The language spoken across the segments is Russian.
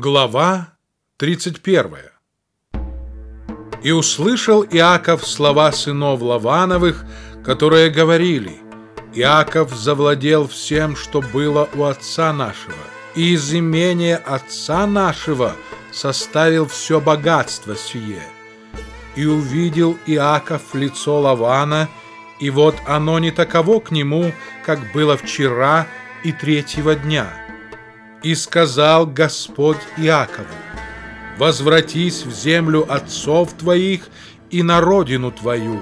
Глава 31 И услышал Иаков слова сынов Лавановых, которые говорили, «Иаков завладел всем, что было у отца нашего, и из имения отца нашего составил все богатство сие. И увидел Иаков лицо Лавана, и вот оно не таково к нему, как было вчера и третьего дня». И сказал Господь Иакову, «Возвратись в землю отцов твоих и на родину твою,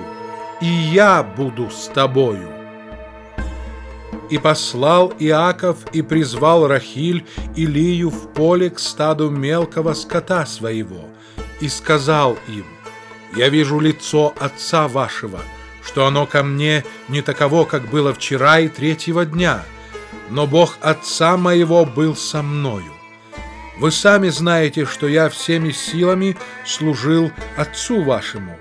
и я буду с тобою». И послал Иаков и призвал Рахиль и Лию в поле к стаду мелкого скота своего, и сказал им, «Я вижу лицо отца вашего, что оно ко мне не таково, как было вчера и третьего дня» но Бог Отца моего был со мною. Вы сами знаете, что я всеми силами служил Отцу вашему,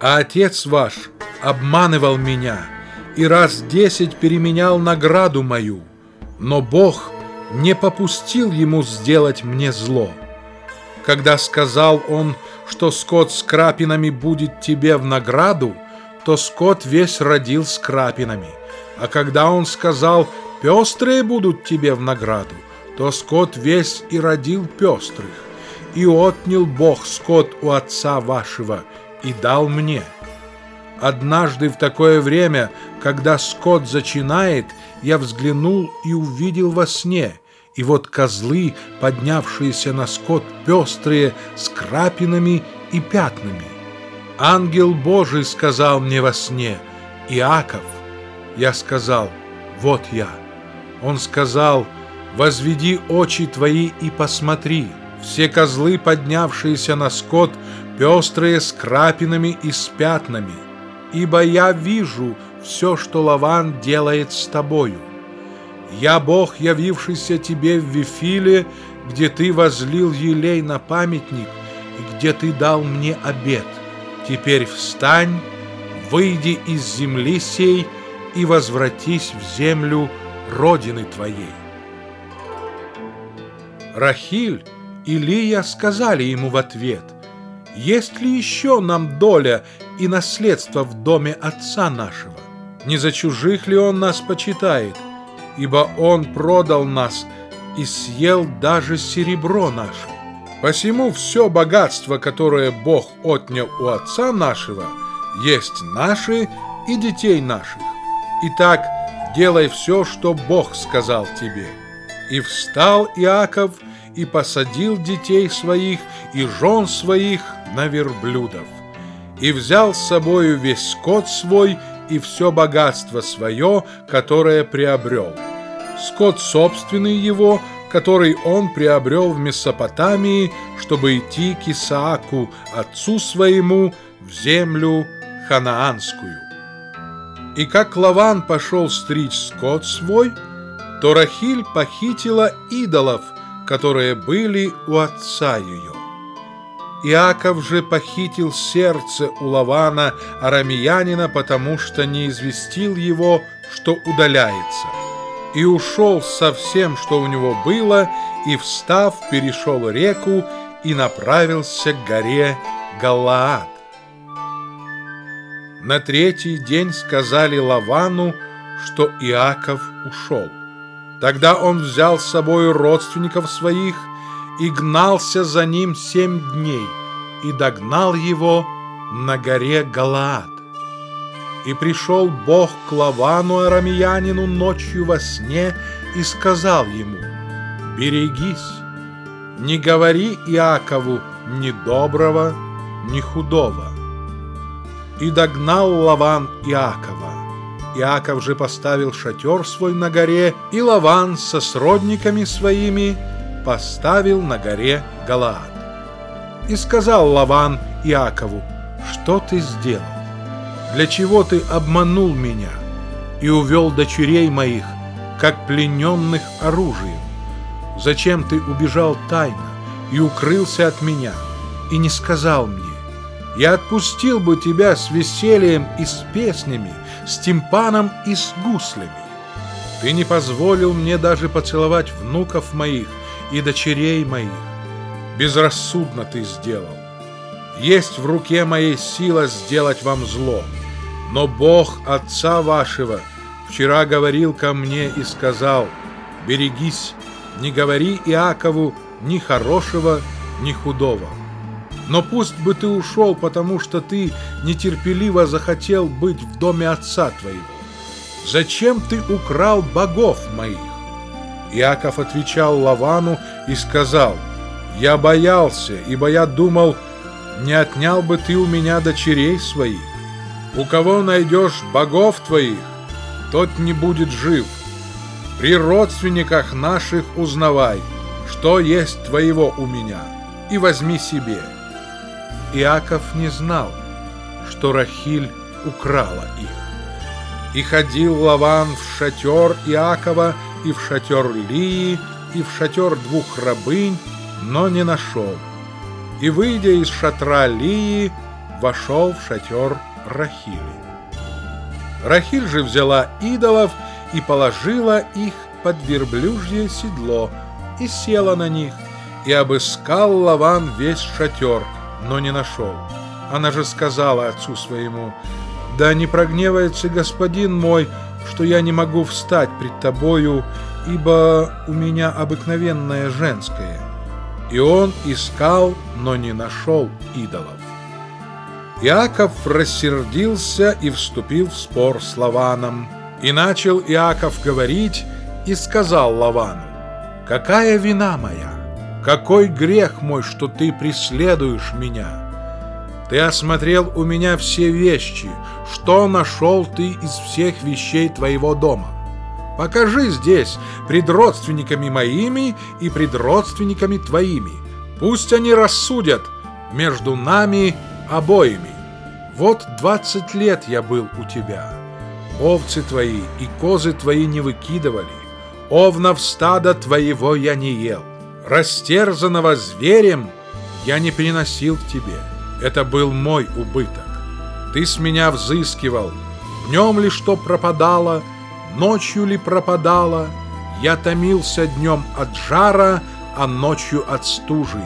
а Отец ваш обманывал меня и раз десять переменял награду мою, но Бог не попустил ему сделать мне зло. Когда сказал он, что скот с крапинами будет тебе в награду, то скот весь родил с крапинами. А когда он сказал, пестрые будут тебе в награду, то скот весь и родил пестрых. И отнял Бог скот у отца вашего и дал мне. Однажды в такое время, когда скот зачинает, я взглянул и увидел во сне, и вот козлы, поднявшиеся на скот пестрые, с крапинами и пятнами. Ангел Божий сказал мне во сне, «Иаков». Я сказал, «Вот я». Он сказал, «Возведи очи твои и посмотри, все козлы, поднявшиеся на скот, пестрые с крапинами и с пятнами, ибо я вижу все, что Лаван делает с тобою. Я Бог, явившийся тебе в Вифиле, где ты возлил елей на памятник и где ты дал мне обед. Теперь встань, выйди из земли сей и возвратись в землю Родины твоей. Рахиль и Лия сказали ему в ответ, «Есть ли еще нам доля и наследство в доме отца нашего? Не за чужих ли он нас почитает? Ибо он продал нас и съел даже серебро наше. Посему все богатство, которое Бог отнял у отца нашего, есть наше и детей наших. Итак, делай все, что Бог сказал тебе». И встал Иаков и посадил детей своих и жен своих на верблюдов. И взял с собою весь скот свой и все богатство свое, которое приобрел. Скот собственный его, который он приобрел в Месопотамии, чтобы идти к Исааку, отцу своему, в землю ханаанскую. И как Лаван пошел стричь скот свой, то Рахиль похитила идолов, которые были у отца ее. Иаков же похитил сердце у Лавана, арамеянина, потому что не известил его, что удаляется. И ушел со всем, что у него было, и, встав, перешел реку и направился к горе Галаад. На третий день сказали Лавану, что Иаков ушел. Тогда он взял с собой родственников своих и гнался за ним семь дней и догнал его на горе Галаад. И пришел Бог к Лавану арамеянину ночью во сне и сказал ему, «Берегись, не говори Иакову ни доброго, ни худого» и догнал Лаван Иакова. Иаков же поставил шатер свой на горе, и Лаван со сродниками своими поставил на горе Галаад. И сказал Лаван Иакову, что ты сделал? Для чего ты обманул меня и увел дочерей моих, как плененных оружием? Зачем ты убежал тайно и укрылся от меня и не сказал мне? Я отпустил бы тебя с весельем и с песнями, с тимпаном и с гуслями. Ты не позволил мне даже поцеловать внуков моих и дочерей моих. безрассудно ты сделал. Есть в руке моей сила сделать вам зло, но Бог Отца вашего вчера говорил ко мне и сказал, берегись, не говори Иакову ни хорошего, ни худого. Но пусть бы ты ушел, потому что ты нетерпеливо захотел быть в доме отца твоего. Зачем ты украл богов моих? Иаков отвечал Лавану и сказал, «Я боялся, ибо я думал, не отнял бы ты у меня дочерей своих. У кого найдешь богов твоих, тот не будет жив. При родственниках наших узнавай, что есть твоего у меня, и возьми себе». Иаков не знал, что Рахиль украла их. И ходил Лаван в шатер Иакова, и в шатер Лии, и в шатер двух рабынь, но не нашел. И, выйдя из шатра Лии, вошел в шатер Рахили. Рахиль же взяла идолов и положила их под верблюжье седло и села на них, и обыскал Лаван весь шатер, но не нашел. Она же сказала отцу своему, «Да не прогневается господин мой, что я не могу встать пред тобою, ибо у меня обыкновенное женское». И он искал, но не нашел идолов. Иаков рассердился и вступил в спор с Лаваном. И начал Иаков говорить и сказал Лавану, «Какая вина моя? Какой грех мой, что ты преследуешь меня?» Ты осмотрел у меня все вещи. Что нашел ты из всех вещей твоего дома? Покажи здесь, пред родственниками моими и пред родственниками твоими. Пусть они рассудят между нами обоими. Вот двадцать лет я был у тебя. Овцы твои и козы твои не выкидывали. Овнов стада твоего я не ел. Растерзанного зверем я не приносил к тебе. Это был мой убыток. Ты с меня взыскивал. Днем ли что пропадало, ночью ли пропадало. Я томился днем от жара, а ночью от стужи,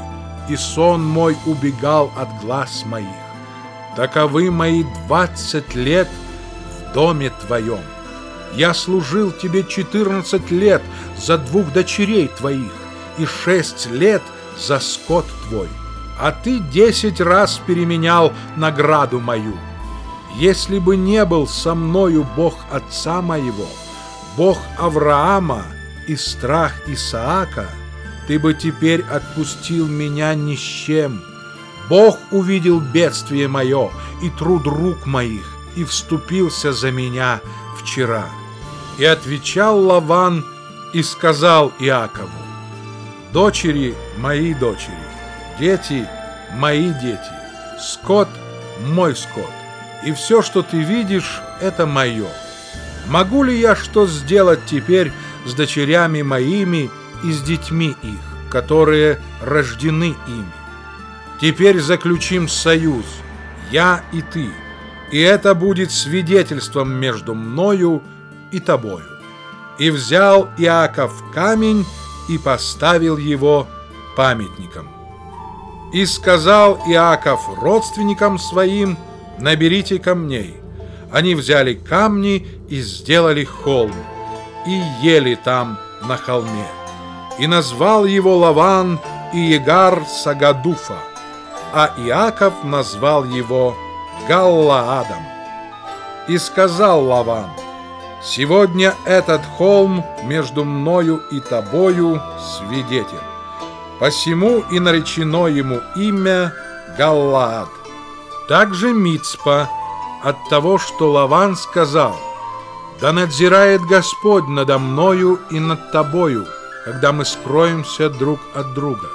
и сон мой убегал от глаз моих. Таковы мои двадцать лет в доме твоем. Я служил тебе четырнадцать лет за двух дочерей твоих и шесть лет за скот твой а ты десять раз переменял награду мою. Если бы не был со мною Бог отца моего, Бог Авраама и страх Исаака, ты бы теперь отпустил меня ни с чем. Бог увидел бедствие мое и труд рук моих и вступился за меня вчера. И отвечал Лаван и сказал Иакову, «Дочери мои дочери, Дети – мои дети, скот – мой скот, и все, что ты видишь, это мое. Могу ли я что сделать теперь с дочерями моими и с детьми их, которые рождены ими? Теперь заключим союз, я и ты, и это будет свидетельством между мною и тобою. И взял Иаков камень и поставил его памятником. И сказал Иаков родственникам своим, наберите камней. Они взяли камни и сделали холм, и ели там на холме. И назвал его Лаван и Егар Сагадуфа, а Иаков назвал его Галлаадом. И сказал Лаван, «Сегодня этот холм между мною и тобою свидетель». Посему и наречено ему имя Галлаад. Также Мицпа от того, что Лаван сказал, «Да надзирает Господь надо мною и над тобою, когда мы скроемся друг от друга.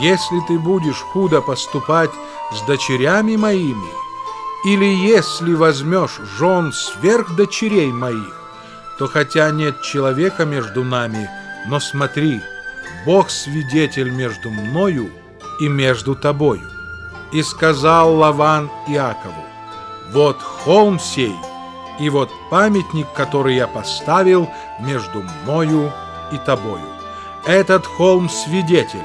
Если ты будешь худо поступать с дочерями моими, или если возьмешь жен сверх дочерей моих, то хотя нет человека между нами, но смотри, Бог свидетель между мною и между тобою. И сказал Лаван Иакову, вот холм сей, и вот памятник, который я поставил между мною и тобою. Этот холм свидетель,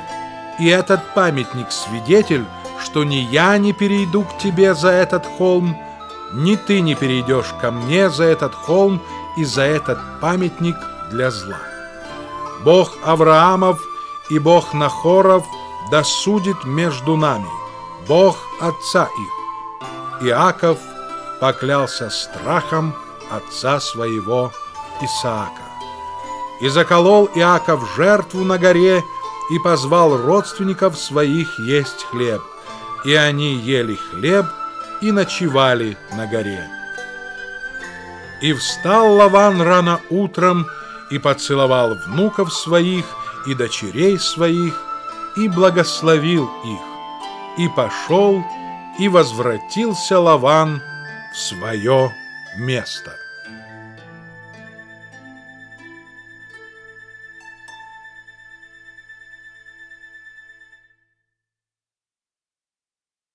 И этот памятник свидетель, что ни я не перейду к тебе за этот холм, ни ты не перейдешь ко мне за этот холм и за этот памятник для зла. Бог Авраамов и Бог Нахоров досудит между нами, Бог отца их. Иаков поклялся страхом отца своего Исаака. И заколол Иаков жертву на горе и позвал родственников своих есть хлеб. И они ели хлеб и ночевали на горе. И встал Лаван рано утром и поцеловал внуков своих и дочерей своих и благословил их. И пошел, и возвратился Лаван в свое место.